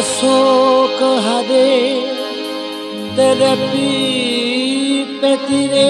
अशोक हरे दरपी पतिरे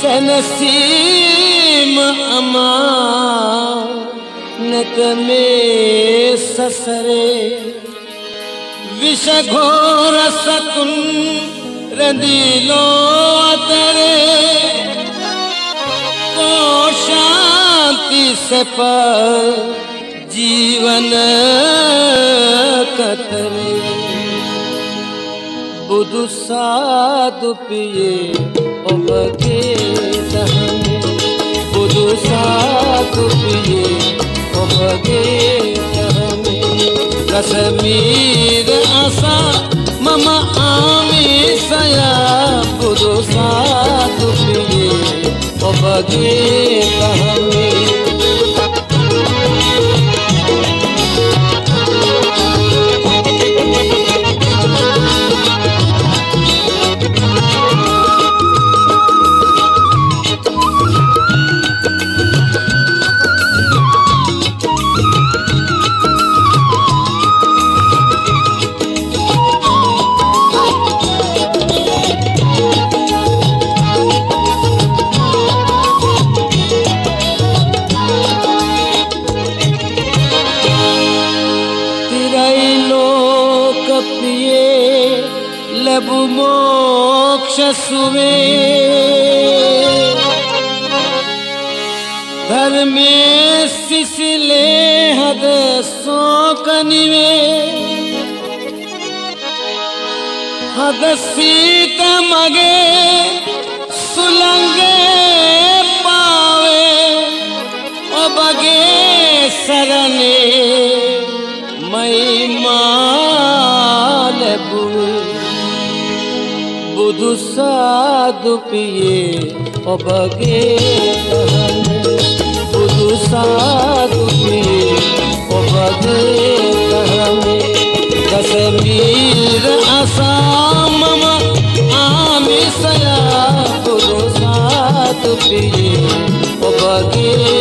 सनसीम अमानत में ससरे। विष घोर सतुम रदीलो तरे। को तो शांति से पर जीवन कतर बुधु साधु पिए उमगे बुधु साधु पिए उमगे रसमीर आसा मम आमी सया। बुधु साधु पिए उमगे ප්‍රියේ ලැබු මෝක්ෂසුවේ ධර්මේ සිසිලේ හද සෝකනිවේ හද සීත මගේ සුළඟේ दूध साधु पिए बगे दूध साधु पिए बगे दस आसाम आम सया। गुरु साधु पिए बगे